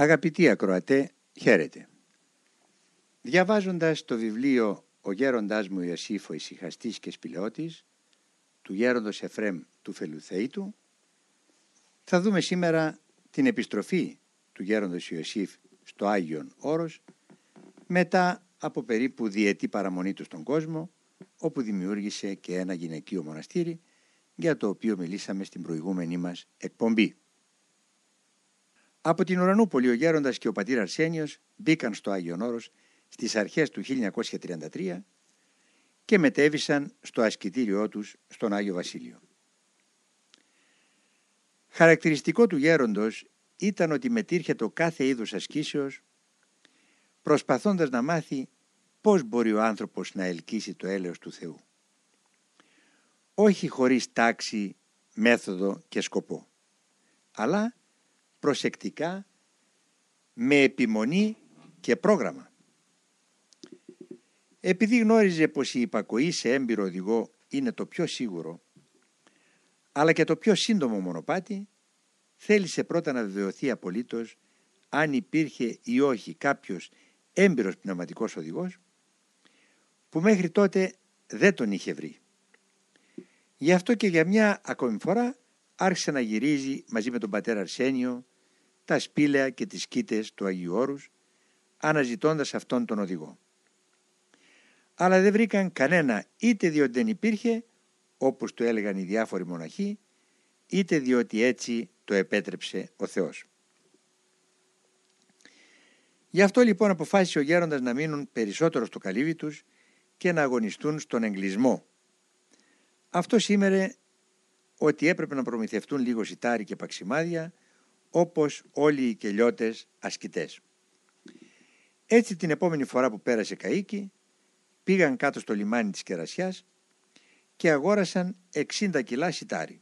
Αγαπητοί ακροατέ, χαίρετε. Διαβάζοντας το βιβλίο «Ο γέροντάς μου Ιωσήφ ο ησυχαστής και σπηλαιώτης» του γέροντος Εφρέμ του Φελουθέητου, θα δούμε σήμερα την επιστροφή του γέροντος Ιωσήφ στο Άγιον Όρος μετά από περίπου διετή παραμονή του στον κόσμο όπου δημιούργησε και ένα γυναικείο μοναστήρι για το οποίο μιλήσαμε στην προηγούμενη μας εκπομπή. Από την Ουρανούπολη ο Γέροντας και ο πατήρ Αρσένιος μπήκαν στο Άγιον Όρος στις αρχές του 1933 και μετέβησαν στο ασκητήριό τους στον Άγιο Βασίλειο. Χαρακτηριστικό του γέροντος ήταν ότι μετήρχε το κάθε είδους ασκήσεως προσπαθώντας να μάθει πώς μπορεί ο άνθρωπος να ελκύσει το έλεος του Θεού. Όχι χωρίς τάξη, μέθοδο και σκοπό, αλλά προσεκτικά, με επιμονή και πρόγραμμα. Επειδή γνώριζε πως η υπακοή σε έμπειρο οδηγό είναι το πιο σίγουρο, αλλά και το πιο σύντομο μονοπάτι, θέλησε πρώτα να βεβαιωθεί απολύτως αν υπήρχε ή όχι κάποιος έμπειρος πνευματικός οδηγός, που μέχρι τότε δεν τον είχε βρει. Γι' αυτό και για μια ακόμη φορά άρχισε να γυρίζει μαζί με τον πατέρα Αρσένιο τα σπήλαια και τις κήτες του Αγίου Όρους, αναζητώντας αυτόν τον οδηγό. Αλλά δεν βρήκαν κανένα είτε διότι δεν υπήρχε, όπως το έλεγαν οι διάφοροι μοναχοί, είτε διότι έτσι το επέτρεψε ο Θεός. Γι' αυτό λοιπόν αποφάσισε ο γέροντας να μείνουν περισσότερο στο καλύβι τους και να αγωνιστούν στον εγκλισμό. Αυτό σήμερε ότι έπρεπε να προμηθευτούν λίγο σιτάρι και παξιμάδια όπως όλοι οι κελιώτες ασκητές. Έτσι την επόμενη φορά που πέρασε καΐκι πήγαν κάτω στο λιμάνι της Κερασιάς και αγόρασαν 60 κιλά σιτάρι.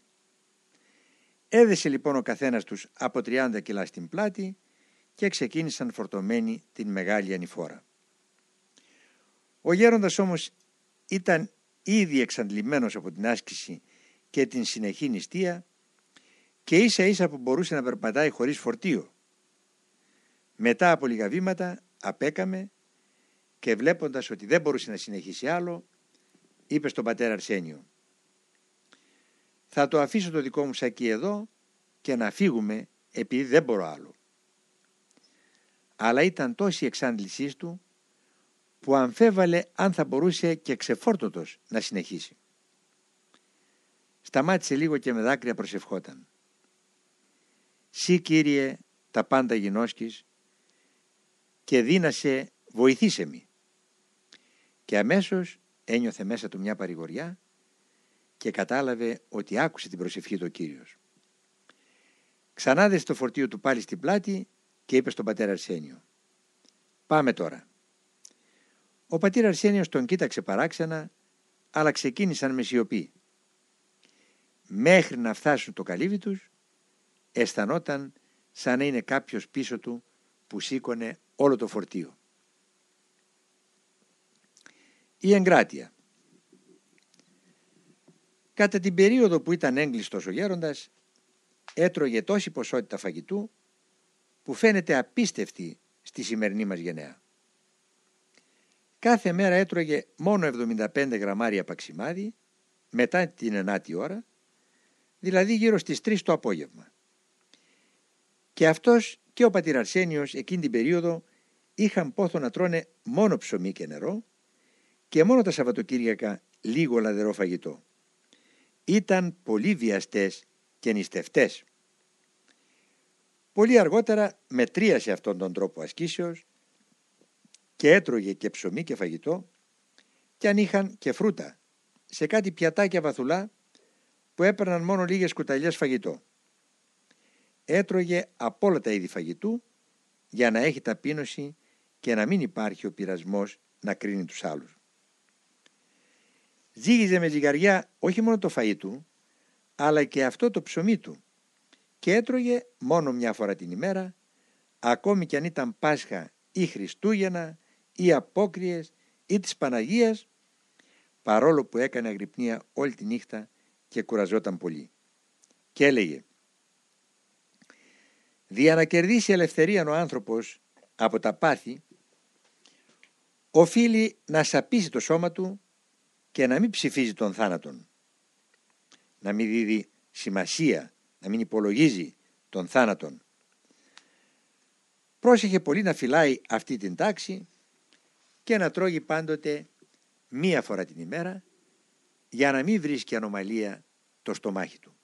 Έδεσε λοιπόν ο καθένας τους από 30 κιλά στην πλάτη και ξεκίνησαν φορτωμένοι την μεγάλη ανηφόρα. Ο γέροντας όμως ήταν ήδη εξαντλημένος από την άσκηση και την συνεχή νηστεία και ίσα ίσα που μπορούσε να περπατάει χωρίς φορτίο. Μετά από λίγα βήματα απέκαμε και βλέποντας ότι δεν μπορούσε να συνεχίσει άλλο είπε στον πατέρα Αρσένιο «Θα το αφήσω το δικό μου σακί εδώ και να φύγουμε επειδή δεν μπορώ άλλο». Αλλά ήταν τόση η εξάντλησή του που αμφέβαλε αν θα μπορούσε και ξεφόρτωτος να συνεχίσει. Σταμάτησε λίγο και με δάκρυα προσευχόταν. «Σύ Κύριε τα πάντα γινώσκεις και δύνασε βοηθήσε μη». Και αμέσως ένιωθε μέσα του μια παρηγοριά και κατάλαβε ότι άκουσε την προσευχή του Κύριος. Ξανάδεσε το φορτίο του πάλι στην πλάτη και είπε στον πατέρα Αρσένιο «Πάμε τώρα». Ο πατήρ Αρσένιος τον κοίταξε παράξενα αλλά ξεκίνησαν με σιωπή. Μέχρι να φτάσουν το καλύβι τους αισθανόταν σαν να είναι κάποιος πίσω του που σήκωνε όλο το φορτίο. Η εγκράτεια Κατά την περίοδο που ήταν έγκλειστος ο γέροντας έτρωγε τόση ποσότητα φαγητού που φαίνεται απίστευτη στη σημερινή μας γενναία. Κάθε μέρα έτρωγε μόνο 75 γραμμάρια παξιμάδι μετά την 9η ώρα, δηλαδή γύρω στις 3 το απόγευμα. Και αυτός και ο πατήρ Αρσένιος εκείνη την περίοδο είχαν πόθο να τρώνε μόνο ψωμί και νερό και μόνο τα Σαββατοκύριακα λίγο λαδερό φαγητό. Ήταν πολύ βιαστές και νηστευτές. Πολύ αργότερα μετρίασε αυτόν τον τρόπο ασκήσεως και έτρωγε και ψωμί και φαγητό και αν είχαν και φρούτα σε κάτι πιατάκια βαθουλά που έπαιρναν μόνο λίγες κουταλιές φαγητό έτρωγε από όλα τα είδη φαγητού για να έχει ταπείνωση και να μην υπάρχει ο πειρασμός να κρίνει τους άλλους. Ζήγιζε με ζυγαριά όχι μόνο το φαΐ του, αλλά και αυτό το ψωμί του και έτρωγε μόνο μια φορά την ημέρα, ακόμη κι αν ήταν Πάσχα ή Χριστούγεννα ή Απόκριες ή της Παναγίας, παρόλο που έκανε αγρυπνία όλη τη νύχτα και κουραζόταν πολύ. Και έλεγε Δια να κερδίσει ελευθερία ο άνθρωπος από τα πάθη, οφείλει να σαπίσει το σώμα του και να μην ψηφίζει τον θάνατον. Να μην δίδει σημασία, να μην υπολογίζει τον θάνατον. Πρόσεχε πολύ να φυλάει αυτή την τάξη και να τρώγει πάντοτε μία φορά την ημέρα για να μην βρίσκει ανομαλία το στομάχι του.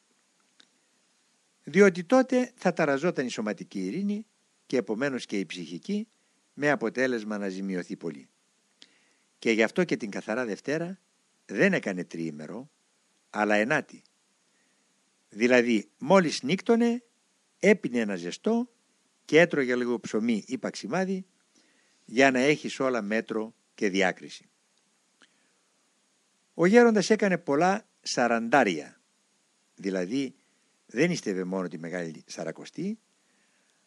Διότι τότε θα ταραζόταν η σωματική ειρήνη και επομένως και η ψυχική με αποτέλεσμα να ζημιωθεί πολύ. Και γι' αυτό και την καθαρά Δευτέρα δεν έκανε τριήμερο, αλλά ενάτη. Δηλαδή μόλις νύκτωνε έπινε ένα ζεστό και έτρωγε λίγο ψωμί ή παξιμάδι για να έχει όλα μέτρο και διάκριση. Ο γέροντας έκανε πολλά σαραντάρια, δηλαδή δεν ήστευε μόνο τη Μεγάλη Σαρακοστή,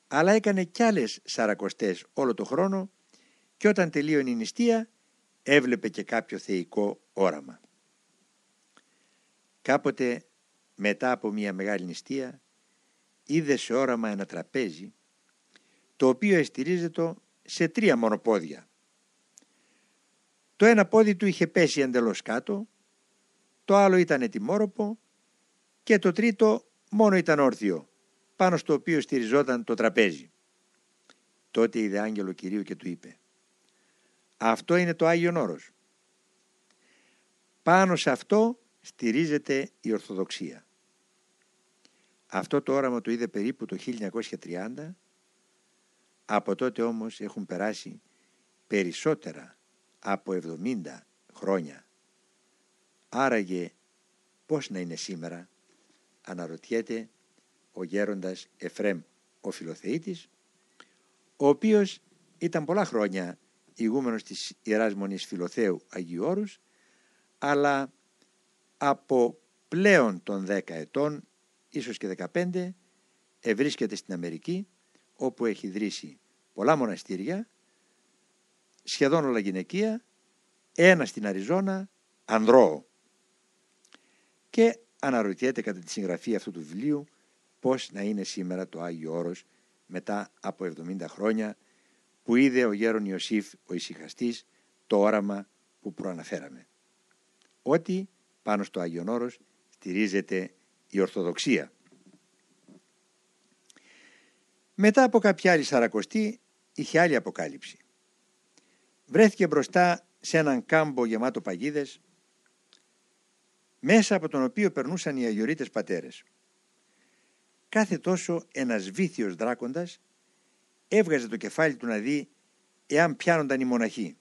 αλλά έκανε κι άλλες σαρακοστές όλο το χρόνο και όταν τελείωνε η νηστεία έβλεπε και κάποιο θεϊκό όραμα. Κάποτε μετά από μια μεγάλη νηστεία είδε σε όραμα ένα τραπέζι το οποίο εστηρίζεται σε τρία μονοπόδια. Το ένα πόδι του είχε πέσει εντελώς κάτω, το άλλο ήταν ετοιμόροπο και το τρίτο μόνο ήταν όρθιο, πάνω στο οποίο στηριζόταν το τραπέζι. Τότε είδε άγγελο Κυρίου και του είπε «Αυτό είναι το Άγιον Όρος. Πάνω σε αυτό στηρίζεται η Ορθοδοξία». Αυτό το όραμα το είδε περίπου το 1930, από τότε όμως έχουν περάσει περισσότερα από 70 χρόνια. Άραγε πώς να είναι σήμερα, αναρωτιέται ο γέροντας Εφρέμ ο Φιλοθεήτης, ο οποίος ήταν πολλά χρόνια ηγούμενος της Ιεράς Μονής Φιλοθέου Αγίου Όρους, αλλά από πλέον των 10 ετών, ίσως και 15, ευρίσκεται στην Αμερική, όπου έχει ιδρύσει πολλά μοναστήρια, σχεδόν όλα γυναικεία, ένα στην Αριζόνα, ανδρό. Και αναρωτιέται κατά τη συγγραφή αυτού του βιβλίου πώς να είναι σήμερα το Άγιο Όρος μετά από 70 χρόνια που είδε ο γέρον Ιωσήφ ο ησυχαστής το όραμα που προαναφέραμε. Ότι πάνω στο Άγιον Όρος στηρίζεται η Ορθοδοξία. Μετά από κάποια άλλη σαρακοστή είχε άλλη αποκάλυψη. Βρέθηκε μπροστά σε έναν κάμπο γεμάτο παγίδες μέσα από τον οποίο περνούσαν οι αγιορείτες πατέρες. Κάθε τόσο ένας βήθιος δράκοντας έβγαζε το κεφάλι του να δει εάν πιάνονταν οι μοναχοί.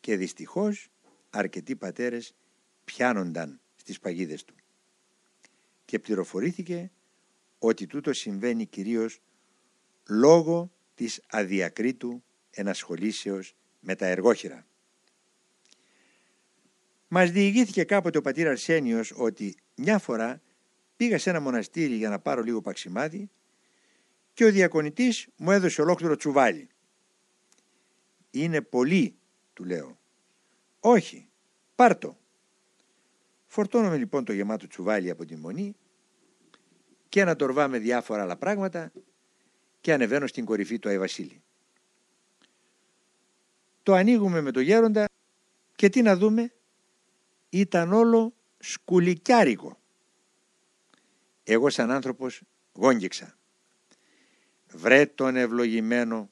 Και δυστυχώς αρκετοί πατέρες πιάνονταν στις παγίδες του. Και πληροφορήθηκε ότι τούτο συμβαίνει κυρίως λόγω της αδιακρίτου ενασχολήσεως με τα εργόχειρα. Μας διηγήθηκε κάποτε ο πατήρ Αρσένιος ότι μια φορά πήγα σε ένα μοναστήρι για να πάρω λίγο παξιμάδι και ο διακονητής μου έδωσε ολόκληρο τσουβάλι. «Είναι πολύ», του λέω. «Όχι, πάρτο». Φορτώνομαι λοιπόν το γεμάτο τσουβάλι από τη μονή και ένα τορβά με διάφορα άλλα πράγματα και ανεβαίνω στην κορυφή του Αϊβασίλη. Το ανοίγουμε με το γέροντα και τι να δούμε, ήταν όλο σκουλικιάρικο. Εγώ σαν άνθρωπος γόγγιξα. Βρε τον ευλογημένο,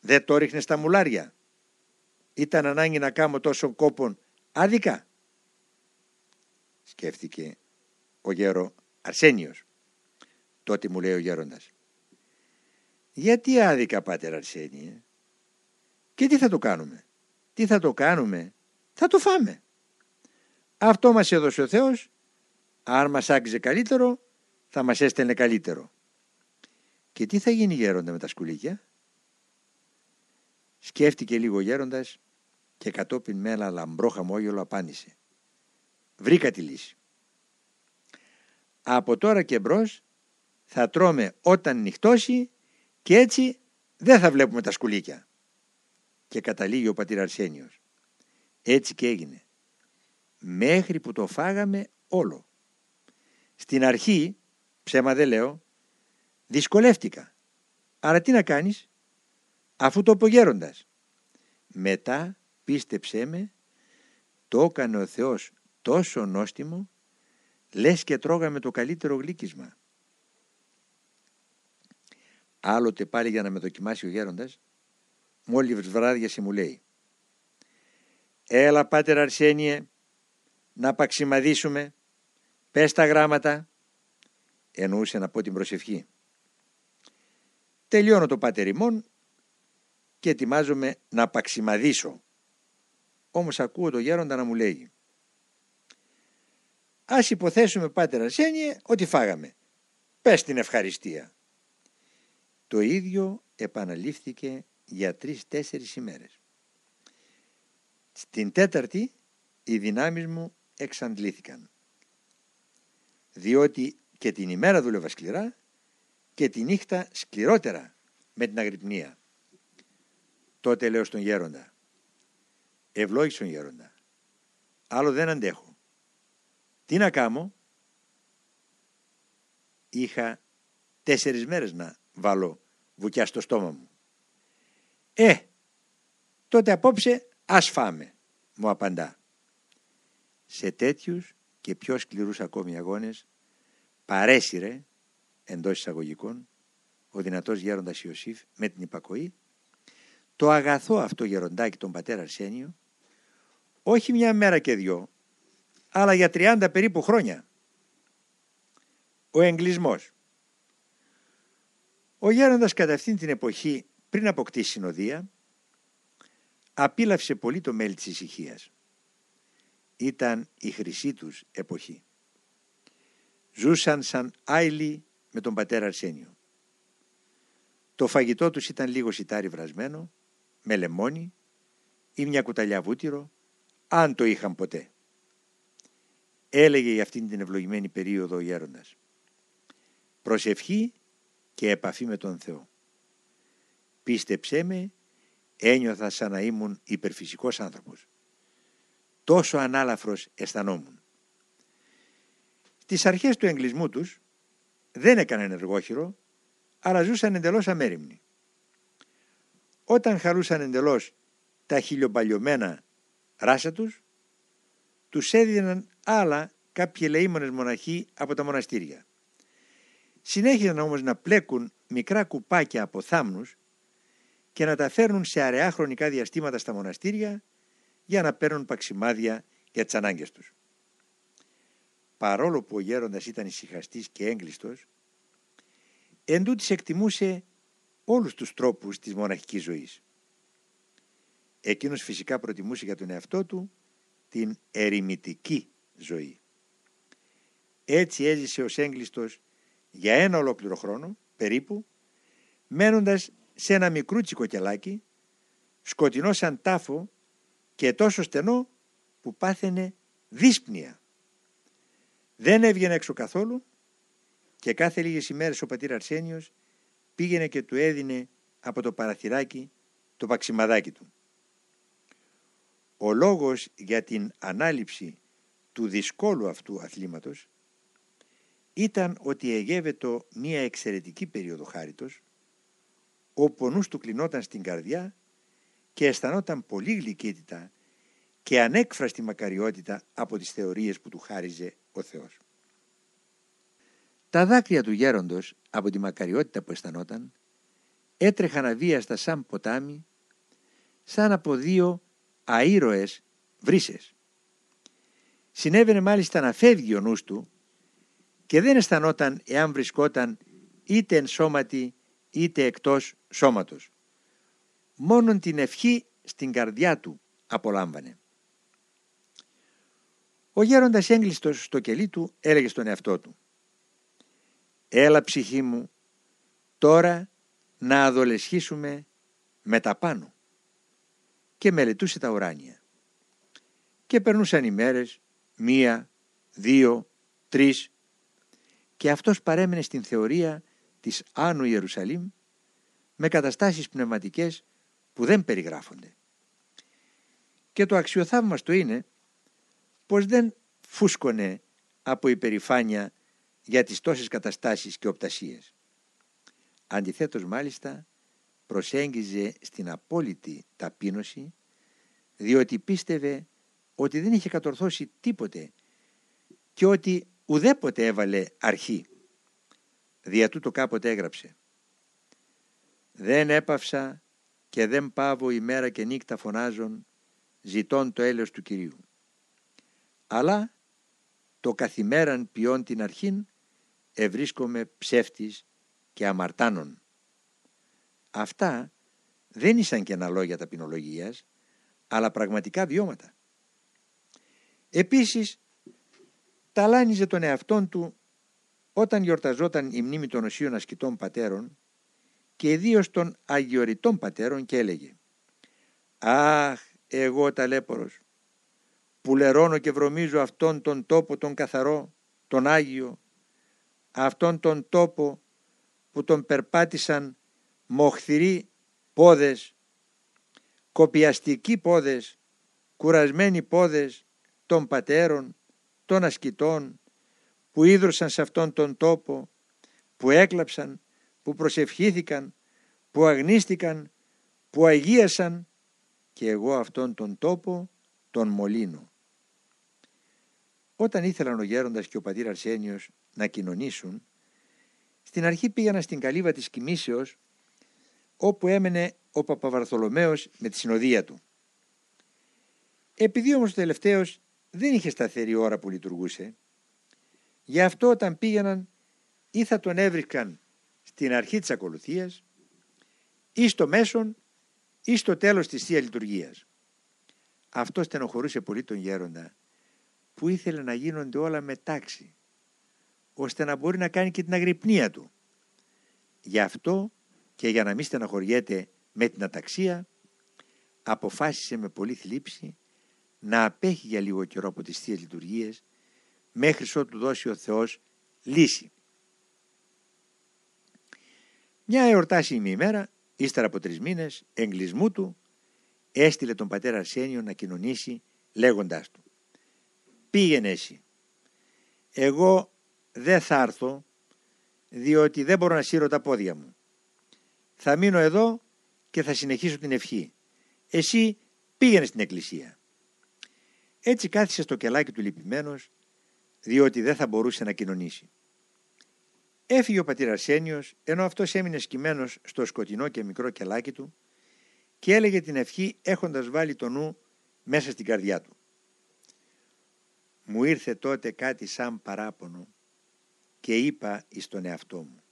δεν το ρίχνες στα μουλάρια. Ήταν ανάγκη να κάνω τόσο κόπον άδικα. Σκέφτηκε ο γέρο Αρσένιος. Τότε μου λέει ο γέροντας. Γιατί άδικα πάτερ Αρσένιε. Και τι θα το κάνουμε. Τι θα το κάνουμε. Θα το φάμε. Αυτό μας έδωσε ο Θεός. Αν μας άγγιζε καλύτερο θα μας έστελνε καλύτερο. Και τι θα γίνει γέροντας με τα σκουλίκια; Σκέφτηκε λίγο γέροντας και κατόπιν με ένα λαμπρό χαμόγελο απάντησε. Βρήκα τη λύση. Από τώρα και μπρος θα τρώμε όταν νυχτώσει και έτσι δεν θα βλέπουμε τα σκουλίκια. Και καταλήγει ο πατήρ Αρσένιος. Έτσι και έγινε. Μέχρι που το φάγαμε όλο. Στην αρχή, ψέμα δεν λέω, Δυσκολεύτηκα. Άρα τι να κάνεις, αφού το απογέροντας. Μετά, πίστεψέ με, το έκανε ο Θεός τόσο νόστιμο, λες και τρώγαμε το καλύτερο γλύκισμα. Άλλοτε πάλι για να με δοκιμάσει ο γέροντας, μόλις βράδιασε μου λέει «Έλα πάτερ Αρσένιε, να παξιμαδίσουμε, πες τα γράμματα». Εννοούσε να πω την προσευχή. Τελειώνω το πάτερ ημών και ετοιμάζομαι να παξιμαδίσω. Όμως ακούω το γέροντα να μου λέει Ας υποθέσουμε πάτερ Αρσένιε ότι φάγαμε. Πες την ευχαριστία. Το ίδιο επαναλήφθηκε για τρεις-τέσσερις ημέρες. Στην τέταρτη οι δυνάμεις μου εξαντλήθηκαν. Διότι και την ημέρα δούλευα σκληρά και τη νύχτα σκληρότερα με την αγρυπνία. Τότε λέω στον γέροντα, ευλόγησε τον γέροντα, άλλο δεν αντέχω. Τι να κάνω, είχα τέσσερις μέρες να βάλω βουκιά στο στόμα μου. «Ε, τότε απόψε ας φάμε», μου απαντά. Σε τέτοιους και πιο σκληρούς ακόμη αγώνες παρέσυρε, εντός εισαγωγικών, ο δυνατός γέροντας Ιωσήφ με την υπακοή, το αγαθό αυτό γεροντάκι τον πατέρα Αρσένιο, όχι μια μέρα και δυο, αλλά για 30 περίπου χρόνια. Ο εγκλισμός. Ο γέροντας κατά αυτήν την εποχή πριν αποκτήσει συνοδεία απίλαυσε πολύ το μέλη της ησυχίας. Ήταν η χρυσή τους εποχή. Ζούσαν σαν άιλοι με τον πατέρα Αρσένιο. Το φαγητό τους ήταν λίγο σιτάρι βρασμένο, με λεμόνι ή μια κουταλιά βούτυρο, αν το είχαν ποτέ. Έλεγε για αυτήν την ευλογημένη περίοδο ο γέροντας. Προσευχή και επαφή με τον Θεό. Πίστεψέ με, ένιωθα σαν να ήμουν υπερφυσικός άνθρωπος. Τόσο ανάλαφρος αισθανόμουν. Στις αρχές του εγκλισμού τους δεν έκαναν εργόχειρο, αλλά ζούσαν εντελώς αμέριμνοι. Όταν χαρούσαν εντελώς τα χιλιοπαλιωμένα ράσα τους, τους έδιναν άλλα κάποιοι ελεήμονες μοναχοί από τα μοναστήρια. Συνέχιζαν όμως να πλέκουν μικρά κουπάκια από θάμνους και να τα φέρνουν σε αραιά χρονικά διαστήματα στα μοναστήρια για να παίρνουν παξιμάδια για τις ανάγκες τους. Παρόλο που ο γέροντας ήταν ησυχαστής και έγκλειστος, εν εκτιμούσε όλους τους τρόπους της μοναχικής ζωής. Εκείνος φυσικά προτιμούσε για τον εαυτό του την ερημητική ζωή. Έτσι έζησε ως έγκλειστος για ένα ολόκληρο χρόνο, περίπου, μένοντας σε ένα μικρούτσικο κελάκι, σκοτεινό σαν τάφο και τόσο στενό που πάθαινε δύσπνοια. Δεν έβγαινε έξω καθόλου και κάθε λίγες ημέρες ο πατήρ Αρσένιος πήγαινε και του έδινε από το παραθυράκι το παξιμαδάκι του. Ο λόγος για την ανάληψη του δυσκόλου αυτού αθλήματος ήταν ότι εγέβετο μία εξαιρετική περίοδο χάριτος, όπου ο νους του κλεινόταν στην καρδιά και αισθανόταν πολύ γλυκύτητα και ανέκφραστη μακαριότητα από τις θεωρίες που του χάριζε ο Θεός. Τα δάκρυα του γέροντος από τη μακαριότητα που αισθανόταν έτρεχαν αβίαστα σαν ποτάμι, σαν από δύο αήρωες βρύσες. Συνέβαινε μάλιστα να φεύγει ο νους του και δεν αισθανόταν εάν βρισκόταν είτε εν σώματι είτε εκτός σώματος. Μόνον την ευχή στην καρδιά του απολάμβανε. Ο γέροντας έγκλειστος στο κελί του έλεγε στον εαυτό του «Έλα ψυχή μου, τώρα να αδολεσχίσουμε με τα πάνω» και μελετούσε τα ουράνια. Και περνούσαν οι μέρες, μία, δύο, τρεις και αυτός παρέμενε στην θεωρία της Άνω Ιερουσαλήμ με καταστάσεις πνευματικές που δεν περιγράφονται. Και το αξιοθαύμαστο είναι πως δεν φούσκωνε από υπερηφάνεια για τις τόσες καταστάσεις και οπτασίες. Αντιθέτως μάλιστα προσέγγιζε στην απόλυτη ταπείνωση διότι πίστευε ότι δεν είχε κατορθώσει τίποτε και ότι ουδέποτε έβαλε αρχή. Δια τούτο κάποτε έγραψε «Δεν έπαυσα και δεν πάβω ημέρα και νύχτα φωνάζων ζητών το έλεος του Κυρίου. Αλλά το καθημέραν ποιόν την αρχήν ευρίσκομαι ψεύτης και αμαρτάνων. Αυτά δεν ήσαν και ένα λόγια ταπεινολογίας, αλλά πραγματικά βιώματα. Επίσης, ταλάνιζε τον εαυτόν του όταν γιορταζόταν η μνήμη των οσίων ασκητών πατέρων και ιδίως των αγιοριτών πατέρων και έλεγε «Αχ, εγώ ταλέπορος, που λερώνω και βρωμίζω αυτόν τον τόπο τον καθαρό, τον Άγιο, αυτόν τον τόπο που τον περπάτησαν μοχθηροί πόδες, κοπιαστικοί πόδες, κουρασμένοι πόδες των πατέρων, των ασκητών, που ίδρωσαν σε αυτόν τον τόπο, που έκλαψαν, που προσευχήθηκαν, που αγνίστηκαν, που αγίασαν και εγώ αυτόν τον τόπο τον μολύνω. Όταν ήθελαν ο γέροντας και ο πατήρ Αρσένιος να κοινωνήσουν, στην αρχή πήγαιναν στην καλύβα της κοιμήσεως, όπου έμενε ο Παπαβαρθολομαίος με τη συνοδεία του. Επειδή όμως ο τελευταίος δεν είχε σταθερή ώρα που λειτουργούσε, γι' αυτό όταν πήγαιναν ή θα τον έβρισκαν στην αρχή της ακολουθίας ή στο μέσον ή στο τέλος της Θεία Λειτουργίας. Αυτό στενοχωρούσε πολύ τον γέροντα που ήθελε να γίνονται όλα με τάξη ώστε να μπορεί να κάνει και την αγρυπνία του. Γι' αυτό και για να μην στεναχωριέται με την αταξία αποφάσισε με πολύ θλίψη να απέχει για λίγο καιρό από τις Θείες Λειτουργίες μέχρι ότου δώσει ο Θεός λύση. Μια εορτάσιμη ημέρα, ύστερα από τρεις μήνες εγκλισμού του, έστειλε τον πατέρα Αρσένιο να κοινωνήσει λέγοντάς του «Πήγαινε εσύ, εγώ δεν θα έρθω διότι δεν μπορώ να σύρω τα πόδια μου. Θα μείνω εδώ και θα συνεχίσω την ευχή. Εσύ πήγαινε στην εκκλησία». Έτσι κάθισε στο κελάκι του λυπημένος διότι δεν θα μπορούσε να κοινωνήσει. Έφυγε ο πατήρ Αρσένιος, ενώ αυτός έμεινε σκυμμένος στο σκοτεινό και μικρό κελάκι του και έλεγε την ευχή έχοντας βάλει το νου μέσα στην καρδιά του. Μου ήρθε τότε κάτι σαν παράπονο και είπα εις τον εαυτό μου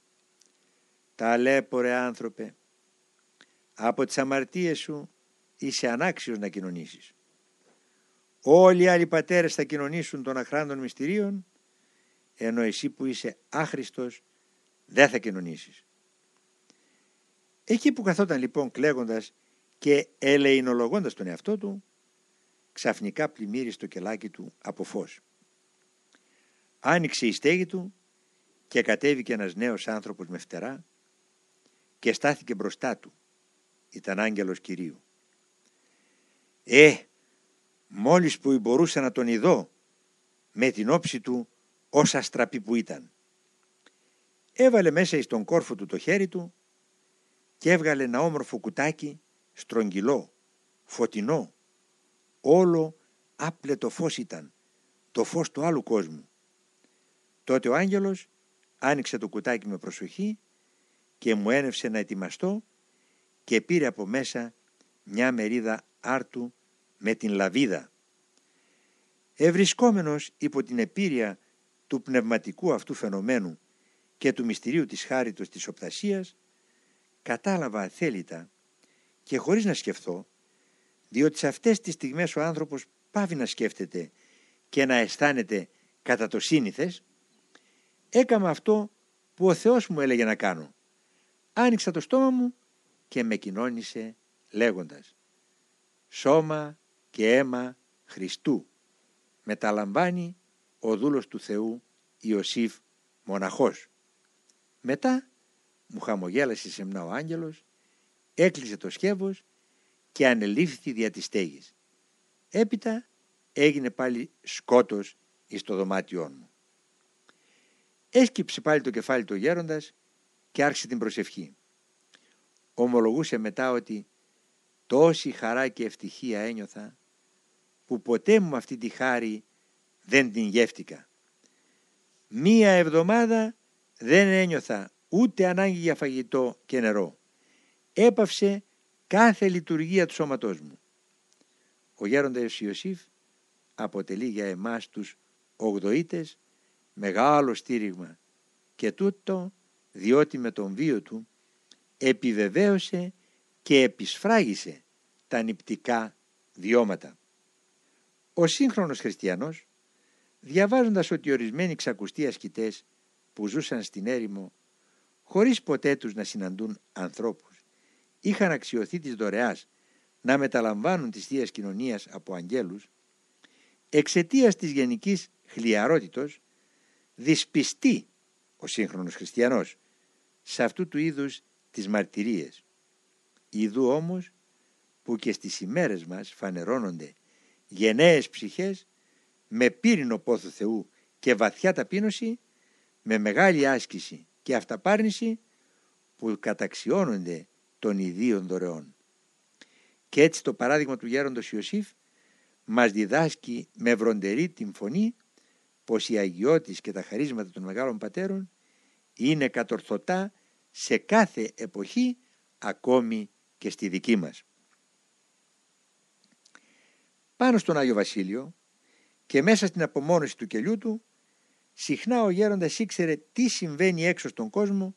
«Ταλέπορε άνθρωπε, από τις αμαρτίες σου είσαι ανάξιος να κοινωνήσεις. Όλοι οι άλλοι πατέρες θα κοινωνήσουν των αχράντων μυστηρίων, ενώ εσύ που είσαι άχρηστος δεν θα κοινωνήσεις. Εκεί που καθόταν λοιπόν κλαίγοντας και ελεηνολογώντας τον εαυτό του, ξαφνικά πλημμύρισε το κελάκι του από φως. Άνοιξε η στέγη του και κατέβηκε ένας νέος άνθρωπος με φτερά και στάθηκε μπροστά του. Ήταν άγγελος Κυρίου. «Ε, μόλις που μπορούσα να τον ειδώ με την όψη του όσα στραπή που ήταν έβαλε μέσα εις τον κόρφο του το χέρι του και έβγαλε ένα όμορφο κουτάκι στρογγυλό, φωτεινό, όλο άπλετο φως ήταν, το φως του άλλου κόσμου. Τότε ο άγγελος άνοιξε το κουτάκι με προσοχή και μου ένευσε να ετοιμαστώ και πήρε από μέσα μια μερίδα άρτου με την λαβίδα. Ευρισκόμενος υπό την επίρρεια του πνευματικού αυτού φαινομένου και του μυστηρίου της χάριτος της οπτασίας, κατάλαβα αθέλητα και χωρίς να σκεφτώ, διότι σε αυτές τις στιγμές ο άνθρωπος πάβει να σκέφτεται και να αισθάνεται κατά το σύνηθες, έκανα αυτό που ο Θεός μου έλεγε να κάνω. Άνοιξα το στόμα μου και με κοινώνησε λέγοντας «Σώμα και αίμα Χριστού» μεταλαμβάνει ο δούλος του Θεού Ιωσήφ μοναχός. Μετά μου χαμογέλασε σεμνά ο άγγελος, έκλεισε το σκεύος και ανελήφθη δια της στέγης. Έπειτα έγινε πάλι σκότος εις το δωμάτιό μου. Έσκυψε πάλι το κεφάλι του γέροντας και άρχισε την προσευχή. Ομολογούσε μετά ότι τόση χαρά και ευτυχία ένιωθα που ποτέ μου αυτή τη χάρη δεν την γεύτηκα. Μία εβδομάδα δεν ένιωθα ούτε ανάγκη για φαγητό και νερό. Έπαυσε κάθε λειτουργία του σώματός μου. Ο γέροντας Ιωσήφ αποτελεί για εμάς τους ογδοήτες μεγάλο στήριγμα και τούτο διότι με τον βίο του επιβεβαίωσε και επισφράγισε τα νηπτικά βιώματα. Ο σύγχρονος χριστιανός, διαβάζοντας ότι ορισμένοι ξακουστοί ασκητές που ζούσαν στην έρημο, χωρίς ποτέ τους να συναντούν ανθρώπους, είχαν αξιωθεί της δωρεάς να μεταλαμβάνουν τις Θείας Κοινωνίας από αγγέλους, εξαιτίας της γενικής χλιαρότητος, δυσπιστεί ο σύγχρονος χριστιανός σε αυτού του είδους τις μαρτυρίες. Ιδού όμως που και στις ημέρες μας φανερώνονται γενναίες ψυχές με πύρινο πόθο Θεού και βαθιά ταπείνωση, με μεγάλη άσκηση και αυταπάρνηση που καταξιώνονται των ιδίων δωρεών. Και έτσι το παράδειγμα του γέροντος Ιωσήφ μας διδάσκει με βροντερή την φωνή πως η αγιώτης και τα χαρίσματα των μεγάλων πατέρων είναι κατορθωτά σε κάθε εποχή ακόμη και στη δική μας. Πάνω στον Άγιο Βασίλειο και μέσα στην απομόνωση του κελιού του συχνά ο γέροντας ήξερε τι συμβαίνει έξω στον κόσμο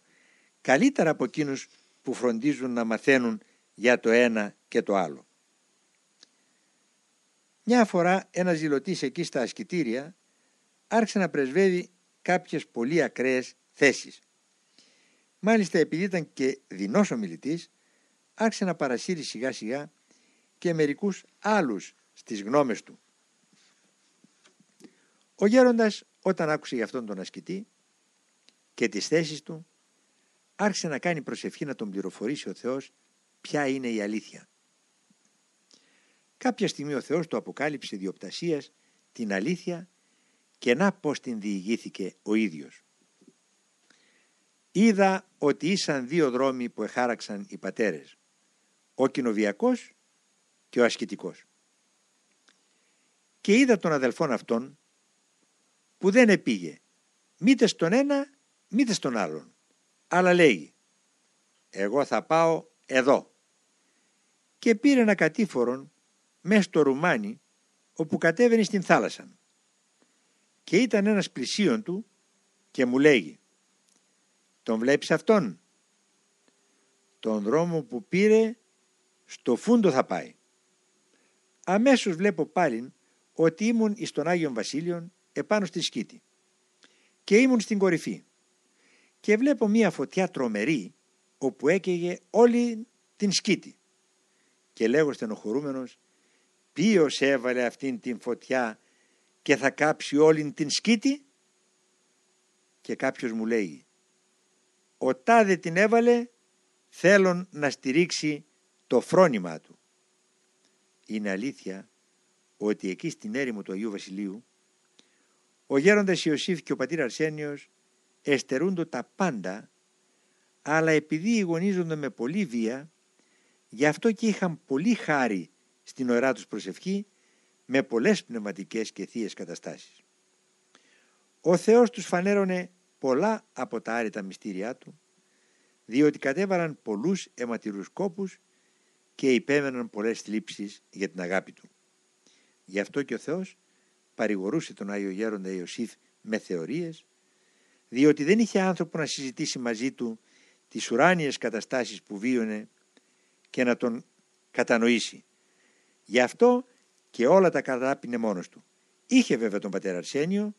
καλύτερα από εκείνους που φροντίζουν να μαθαίνουν για το ένα και το άλλο. Μια φορά ένας ζηλωτής εκεί στα ασκητήρια άρχισε να πρεσβεύει κάποιες πολύ ακραίες θέσεις. Μάλιστα επειδή ήταν και δεινός ομιλητής, άρχισε να παρασύρει σιγά σιγά και μερικούς άλλους στις γνώμες του. Ο γέροντας όταν άκουσε για αυτόν τον ασκητή και τις θέσεις του, άρχισε να κάνει προσευχή να τον πληροφορήσει ο Θεός ποια είναι η αλήθεια. Κάποια στιγμή ο Θεός του αποκάλυψε διοπτασίας την αλήθεια και να πως την διηγήθηκε ο ίδιος. Είδα ότι ήσαν δύο δρόμοι που εχάραξαν οι πατέρες, ο κοινοβιακός και ο ασκητικός. Και είδα τον αδελφόν αυτόν που δεν επήγε μήτε στον ένα μήτε στον άλλον, αλλά λέγει «Εγώ θα πάω εδώ» και πήρε ένα κατήφορον μέσα στο ρουμάνι όπου κατέβαινε στην θάλασσα. Και ήταν ένας πλησίον του και μου λέγει «Τον βλέπεις αυτόν» τον δρόμο που πήρε στο φούντο θα πάει. Αμέσως βλέπω πάλι ότι ήμουν εις τον Άγιον Βασίλειον επάνω στη σκήτη. Και ήμουν στην κορυφή. Και βλέπω μία φωτιά τρομερή όπου έκαιγε όλη την σκήτη. Και λέγω στενοχωρούμενος ποιος έβαλε αυτήν την φωτιά και θα κάψει όλη την σκήτη; Και κάποιος μου λέει ο τάδε την έβαλε θέλουν να στηρίξει το φρόνημα του. Είναι αλήθεια ότι εκεί στην έρημο του Αγίου Βασιλείου ο γέροντας Ιωσήφ και ο πατήρ Αρσένιος εστερούνται τα πάντα αλλά επειδή γονίζονται με πολύ βία γι' αυτό και είχαν πολύ χάρη στην ωραία τους προσευχή με πολλές πνευματικές και θείες καταστάσεις. Ο Θεός τους φανέρωνε πολλά από τα άρρητα μυστήριά Του διότι κατέβαλαν πολλούς αιματηρούς κόπους και υπέμεναν πολλές θλίψεις για την αγάπη Του. Γι' αυτό και ο Θεός παρηγορούσε τον Άγιο Γέροντα Ιωσήφ με θεωρίες διότι δεν είχε άνθρωπο να συζητήσει μαζί του τις ουράνιες καταστάσεις που βίωνε και να τον κατανοήσει. Γι' αυτό και όλα τα κατάπινε μόνος του. Είχε βέβαια τον πατέρα Αρσένιο,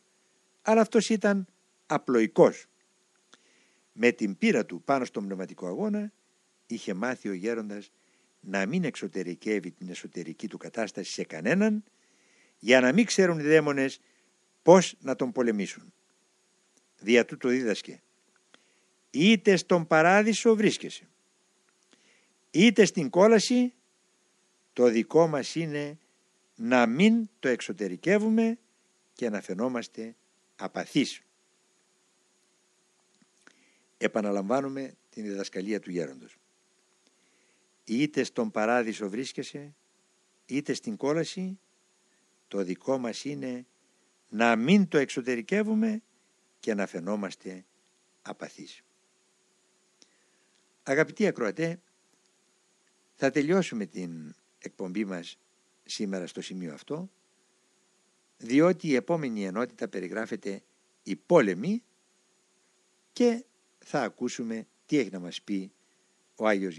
αλλά αυτός ήταν απλοϊκός. Με την πείρα του πάνω στον πνευματικό αγώνα είχε μάθει ο γέροντας να μην εξωτερικεύει την εσωτερική του κατάσταση σε κανέναν για να μην ξέρουν οι δαίμονες πώς να τον πολεμήσουν. Δια τούτο δίδασκε είτε στον παράδεισο βρίσκεσαι είτε στην κόλαση το δικό μας είναι να μην το εξωτερικεύουμε και να φαινόμαστε απαθείς. Επαναλαμβάνουμε την διδασκαλία του γέροντος. Είτε στον παράδεισο βρίσκεσαι, είτε στην κόλαση, το δικό μας είναι να μην το εξωτερικεύουμε και να φαινόμαστε απαθείς. Αγαπητοί ακροατέ, θα τελειώσουμε την εκπομπή μας σήμερα στο σημείο αυτό, διότι η επόμενη ενότητα περιγράφεται η πόλεμη και θα ακούσουμε τι έχει να μας πει ο Άγιος